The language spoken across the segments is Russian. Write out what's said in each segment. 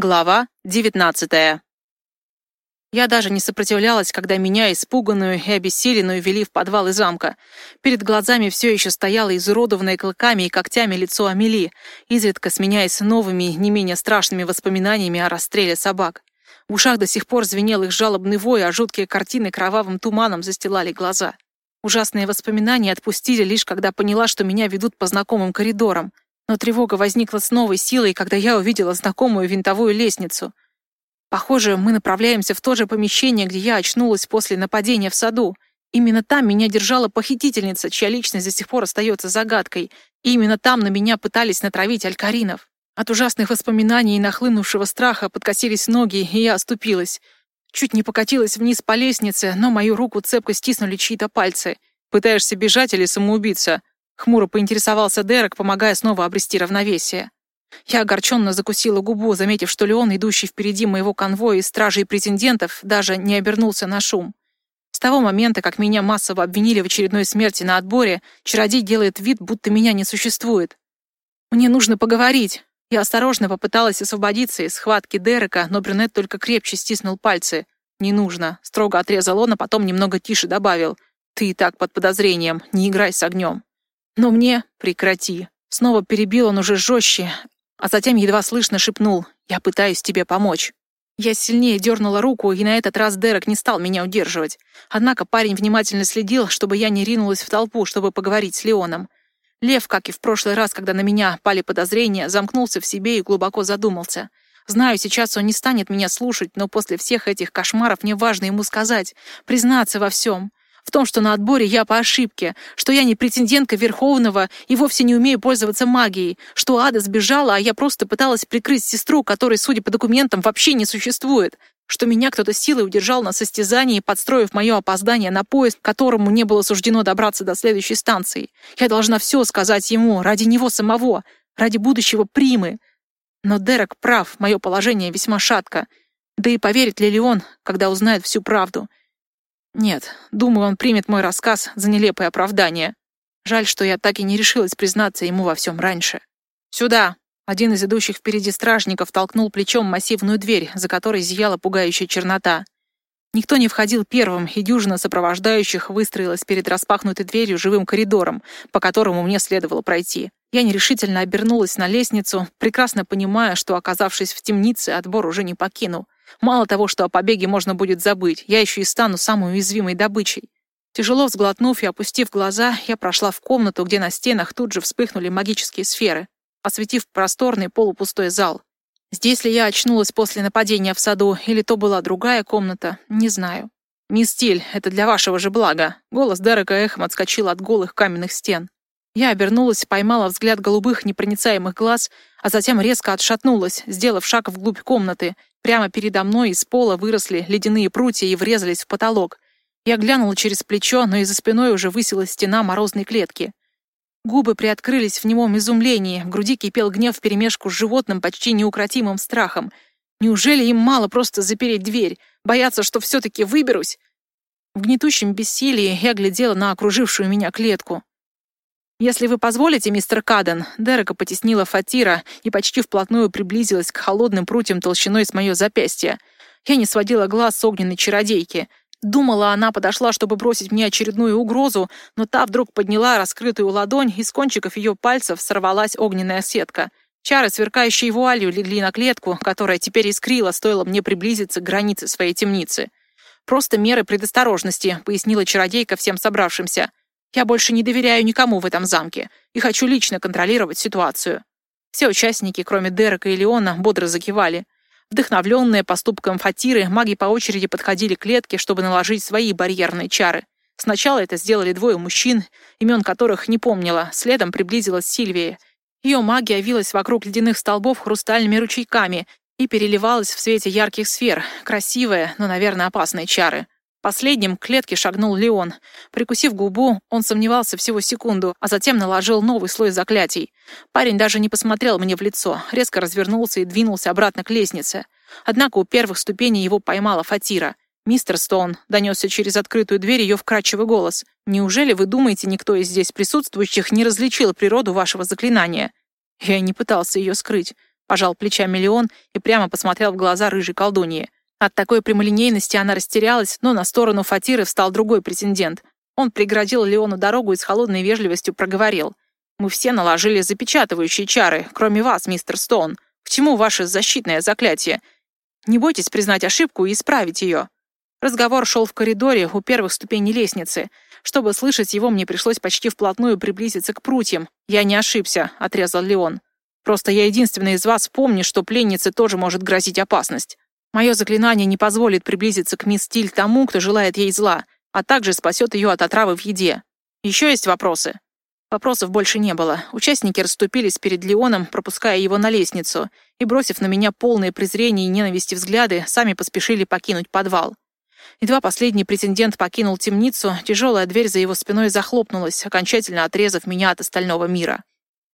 Глава 19 Я даже не сопротивлялась, когда меня, испуганную и обессиленную, вели в подвал из замка. Перед глазами все еще стояло изуродованное клыками и когтями лицо Амели, изредка сменяясь новыми, не менее страшными воспоминаниями о расстреле собак. В ушах до сих пор звенел их жалобный вой, а жуткие картины кровавым туманом застилали глаза. Ужасные воспоминания отпустили лишь, когда поняла, что меня ведут по знакомым коридорам — но тревога возникла с новой силой, когда я увидела знакомую винтовую лестницу. Похоже, мы направляемся в то же помещение, где я очнулась после нападения в саду. Именно там меня держала похитительница, чья личность до сих пор остается загадкой. И именно там на меня пытались натравить алькаринов. От ужасных воспоминаний и нахлынувшего страха подкосились ноги, и я оступилась. Чуть не покатилась вниз по лестнице, но мою руку цепко стиснули чьи-то пальцы. «Пытаешься бежать или самоубийца?» Хмуро поинтересовался Дерек, помогая снова обрести равновесие. Я огорченно закусила губу, заметив, что Леон, идущий впереди моего конвоя из стражей претендентов, даже не обернулся на шум. С того момента, как меня массово обвинили в очередной смерти на отборе, чародей делает вид, будто меня не существует. «Мне нужно поговорить». Я осторожно попыталась освободиться из схватки Дерека, но брюнет только крепче стиснул пальцы. «Не нужно», — строго отрезал он, а потом немного тише добавил. «Ты и так под подозрением, не играй с огнем». Но мне прекрати. Снова перебил он уже жестче, а затем едва слышно шепнул «Я пытаюсь тебе помочь». Я сильнее дернула руку, и на этот раз Дерек не стал меня удерживать. Однако парень внимательно следил, чтобы я не ринулась в толпу, чтобы поговорить с Леоном. Лев, как и в прошлый раз, когда на меня пали подозрения, замкнулся в себе и глубоко задумался. Знаю, сейчас он не станет меня слушать, но после всех этих кошмаров мне важно ему сказать, признаться во всем. В том, что на отборе я по ошибке, что я не претендентка Верховного и вовсе не умею пользоваться магией, что Ада сбежала, а я просто пыталась прикрыть сестру, которой, судя по документам, вообще не существует, что меня кто-то силой удержал на состязании, подстроив мое опоздание на поезд, которому не было суждено добраться до следующей станции. Я должна все сказать ему, ради него самого, ради будущего примы. Но Дерек прав, мое положение весьма шатко. Да и поверит ли он, когда узнает всю правду? Нет, думаю, он примет мой рассказ за нелепое оправдание. Жаль, что я так и не решилась признаться ему во всем раньше. «Сюда!» Один из идущих впереди стражников толкнул плечом массивную дверь, за которой зияла пугающая чернота. Никто не входил первым, и дюжина сопровождающих выстроилась перед распахнутой дверью живым коридором, по которому мне следовало пройти. Я нерешительно обернулась на лестницу, прекрасно понимая, что, оказавшись в темнице, отбор уже не покину. Мало того, что о побеге можно будет забыть, я еще и стану самой уязвимой добычей. Тяжело взглотнув и опустив глаза, я прошла в комнату, где на стенах тут же вспыхнули магические сферы, осветив просторный полупустой зал. Здесь ли я очнулась после нападения в саду, или то была другая комната, не знаю. «Мисс Стиль, это для вашего же блага!» Голос Дерека эхом отскочил от голых каменных стен. Я обернулась, поймала взгляд голубых непроницаемых глаз, а затем резко отшатнулась, сделав шаг вглубь комнаты, Прямо передо мной из пола выросли ледяные прутья и врезались в потолок. Я глянула через плечо, но и за спиной уже высилась стена морозной клетки. Губы приоткрылись в немом изумлении, в груди кипел гнев вперемешку с животным, почти неукротимым страхом. Неужели им мало просто запереть дверь, бояться, что все-таки выберусь? В гнетущем бессилии я глядела на окружившую меня клетку. «Если вы позволите, мистер Каден», Дерека потеснила Фатира и почти вплотную приблизилась к холодным прутьям толщиной с мое запястье. Я не сводила глаз с огненной чародейки. Думала, она подошла, чтобы бросить мне очередную угрозу, но та вдруг подняла раскрытую ладонь, и с кончиков ее пальцев сорвалась огненная сетка. Чары, сверкающие вуалью, легли на клетку, которая теперь искрила, стоило мне приблизиться к границе своей темницы. «Просто меры предосторожности», — пояснила чародейка всем собравшимся. Я больше не доверяю никому в этом замке и хочу лично контролировать ситуацию». Все участники, кроме Дерека и Леона, бодро закивали. Вдохновленные поступком Фатиры, маги по очереди подходили к клетке, чтобы наложить свои барьерные чары. Сначала это сделали двое мужчин, имен которых не помнила, следом приблизилась Сильвия. Ее магия вилась вокруг ледяных столбов хрустальными ручейками и переливалась в свете ярких сфер. Красивые, но, наверное, опасные чары. Последним к клетке шагнул Леон. Прикусив губу, он сомневался всего секунду, а затем наложил новый слой заклятий. Парень даже не посмотрел мне в лицо, резко развернулся и двинулся обратно к лестнице. Однако у первых ступеней его поймала Фатира. «Мистер Стоун», — донесся через открытую дверь ее вкрадчивый голос, «неужели вы думаете, никто из здесь присутствующих не различил природу вашего заклинания?» Я не пытался ее скрыть. Пожал плечами Леон и прямо посмотрел в глаза рыжей колдуньи. От такой прямолинейности она растерялась, но на сторону Фатиры встал другой претендент. Он преградил Леону дорогу и с холодной вежливостью проговорил. «Мы все наложили запечатывающие чары, кроме вас, мистер Стоун. К чему ваше защитное заклятие? Не бойтесь признать ошибку и исправить ее». Разговор шел в коридоре у первых ступеней лестницы. Чтобы слышать его, мне пришлось почти вплотную приблизиться к прутьям. «Я не ошибся», — отрезал Леон. «Просто я единственный из вас помню, что пленнице тоже может грозить опасность. Мое заклинание не позволит приблизиться к мисс Тиль тому, кто желает ей зла, а также спасет ее от отравы в еде. Еще есть вопросы?» Вопросов больше не было. Участники расступились перед Леоном, пропуская его на лестницу, и, бросив на меня полное презрение и ненависти взгляды, сами поспешили покинуть подвал. Едва последний претендент покинул темницу, тяжелая дверь за его спиной захлопнулась, окончательно отрезав меня от остального мира.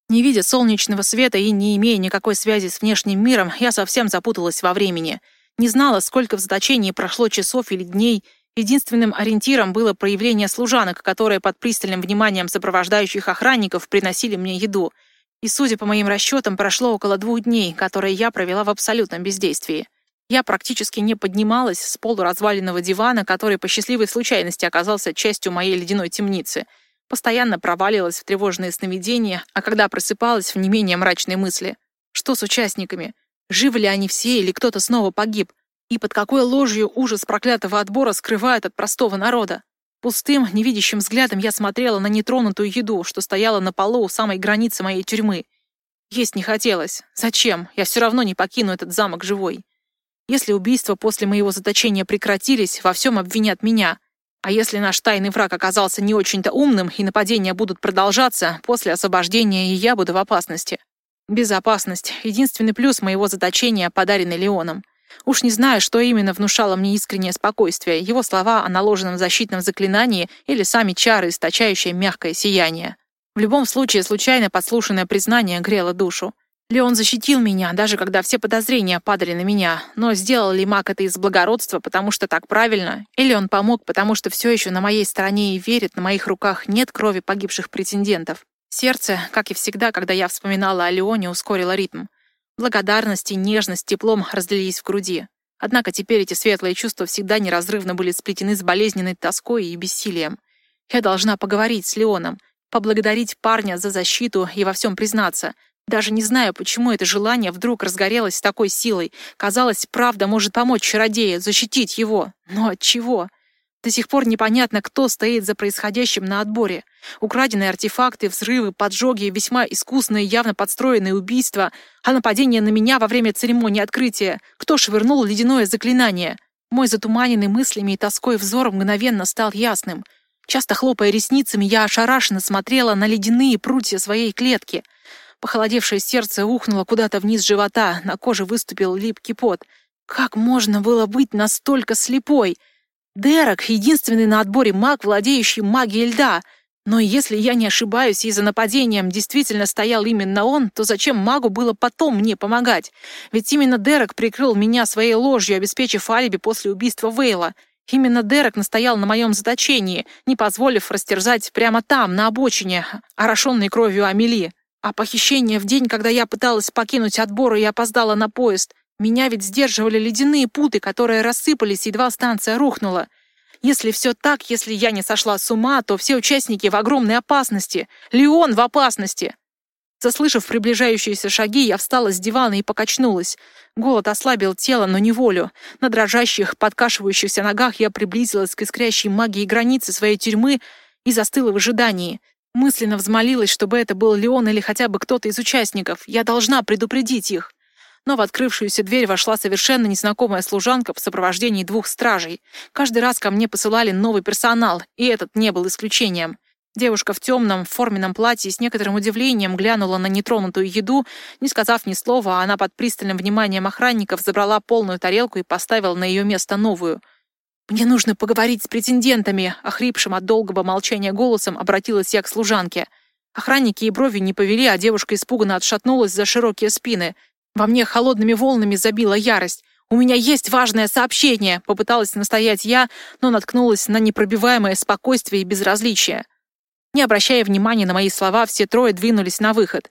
Не видя солнечного света и не имея никакой связи с внешним миром, я совсем запуталась во времени. Не знала, сколько в заточении прошло часов или дней. Единственным ориентиром было проявление служанок, которые под пристальным вниманием сопровождающих охранников приносили мне еду. И, судя по моим расчетам, прошло около двух дней, которые я провела в абсолютном бездействии. Я практически не поднималась с полуразваленного дивана, который по счастливой случайности оказался частью моей ледяной темницы. Постоянно проваливалась в тревожные сновидения, а когда просыпалась в не менее мрачные мысли. Что с участниками? Живы ли они все или кто-то снова погиб? И под какой ложью ужас проклятого отбора скрывает от простого народа? Пустым, невидящим взглядом я смотрела на нетронутую еду, что стояла на полу у самой границы моей тюрьмы. Есть не хотелось. Зачем? Я все равно не покину этот замок живой. Если убийства после моего заточения прекратились, во всем обвинят меня. А если наш тайный враг оказался не очень-то умным, и нападения будут продолжаться, после освобождения и я буду в опасности. Безопасность — единственный плюс моего заточения, подаренный Леоном. Уж не знаю, что именно внушало мне искреннее спокойствие, его слова о наложенном защитном заклинании или сами чары, источающие мягкое сияние. В любом случае, случайно подслушанное признание грело душу. Леон защитил меня, даже когда все подозрения падали на меня. Но сделал ли маг это из благородства, потому что так правильно? Или он помог, потому что все еще на моей стороне и верит, на моих руках нет крови погибших претендентов? Сердце, как и всегда, когда я вспоминала о Леоне, ускорило ритм. Благодарность и нежность теплом разлились в груди. Однако теперь эти светлые чувства всегда неразрывно были сплетены с болезненной тоской и бессилием. Я должна поговорить с Леоном, поблагодарить парня за защиту и во всем признаться, даже не знаю, почему это желание вдруг разгорелось с такой силой. Казалось, правда может помочь чародею, защитить его. Но от чего? До сих пор непонятно, кто стоит за происходящим на отборе. Украденные артефакты, взрывы, поджоги, весьма искусные, явно подстроенные убийства, а нападение на меня во время церемонии открытия. Кто швырнул ледяное заклинание? Мой затуманенный мыслями и тоской взор мгновенно стал ясным. Часто хлопая ресницами, я ошарашенно смотрела на ледяные прутья своей клетки — Похолодевшее сердце ухнуло куда-то вниз живота, на коже выступил липкий пот. Как можно было быть настолько слепой? Дерек — единственный на отборе маг, владеющий магией льда. Но если я не ошибаюсь, и за нападением действительно стоял именно он, то зачем магу было потом мне помогать? Ведь именно Дерек прикрыл меня своей ложью, обеспечив алиби после убийства Вейла. Именно Дерек настоял на моем заточении, не позволив растерзать прямо там, на обочине, орошенной кровью Амели. А похищение в день, когда я пыталась покинуть отбор и опоздала на поезд, меня ведь сдерживали ледяные путы, которые рассыпались, едва станция рухнула. Если все так, если я не сошла с ума, то все участники в огромной опасности. Леон в опасности. Заслышав приближающиеся шаги, я встала с дивана и покачнулась. Голод ослабил тело, но не волю. На дрожащих, подкашивающихся ногах я приблизилась к искрящей магии границы своей тюрьмы и застыла в ожидании. Мысленно взмолилась, чтобы это был Леон или хотя бы кто-то из участников. Я должна предупредить их. Но в открывшуюся дверь вошла совершенно незнакомая служанка в сопровождении двух стражей. Каждый раз ко мне посылали новый персонал, и этот не был исключением. Девушка в темном форменном платье с некоторым удивлением глянула на нетронутую еду. Не сказав ни слова, она под пристальным вниманием охранников забрала полную тарелку и поставила на ее место новую — «Мне нужно поговорить с претендентами», — охрипшим от долгого молчания голосом обратилась я к служанке. Охранники и брови не повели, а девушка испуганно отшатнулась за широкие спины. Во мне холодными волнами забила ярость. «У меня есть важное сообщение», — попыталась настоять я, но наткнулась на непробиваемое спокойствие и безразличие. Не обращая внимания на мои слова, все трое двинулись на выход.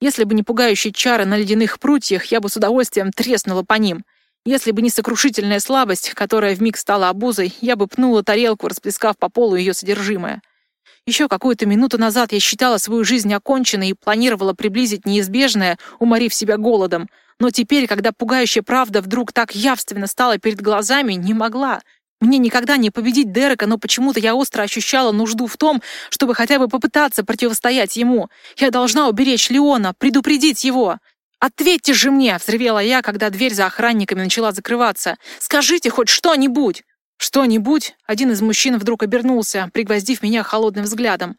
Если бы не пугающие чары на ледяных прутьях, я бы с удовольствием треснула по ним. Если бы не сокрушительная слабость, которая вмиг стала обузой, я бы пнула тарелку, расплескав по полу ее содержимое. Еще какую-то минуту назад я считала свою жизнь оконченной и планировала приблизить неизбежное, уморив себя голодом. Но теперь, когда пугающая правда вдруг так явственно стала перед глазами, не могла. Мне никогда не победить Дерека, но почему-то я остро ощущала нужду в том, чтобы хотя бы попытаться противостоять ему. Я должна уберечь Леона, предупредить его. «Ответьте же мне!» — взревела я, когда дверь за охранниками начала закрываться. «Скажите хоть что-нибудь!» «Что-нибудь?» — один из мужчин вдруг обернулся, пригвоздив меня холодным взглядом.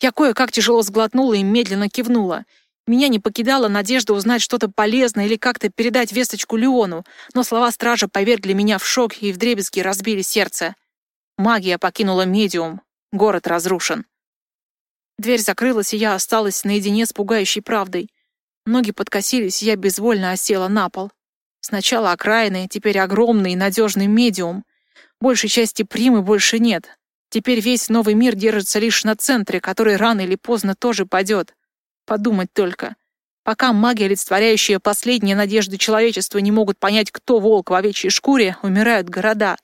Я кое-как тяжело сглотнула и медленно кивнула. Меня не покидала надежда узнать что-то полезное или как-то передать весточку Леону, но слова стража повергли меня в шок и вдребезги разбили сердце. Магия покинула медиум. Город разрушен. Дверь закрылась, и я осталась наедине с пугающей правдой. Ноги подкосились, и я безвольно осела на пол. Сначала окраины, теперь огромный надежный медиум. Большей части примы больше нет. Теперь весь новый мир держится лишь на центре, который рано или поздно тоже падет. Подумать только. Пока маги, олицетворяющие последние надежды человечества, не могут понять, кто волк в овечьей шкуре, умирают города.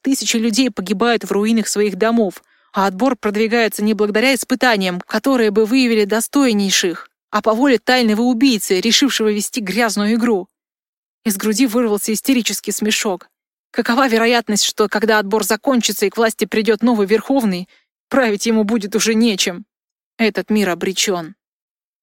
Тысячи людей погибают в руинах своих домов, а отбор продвигается не благодаря испытаниям, которые бы выявили достойнейших, а по воле тайного убийцы, решившего вести грязную игру. Из груди вырвался истерический смешок. Какова вероятность, что, когда отбор закончится и к власти придет новый Верховный, править ему будет уже нечем? Этот мир обречен.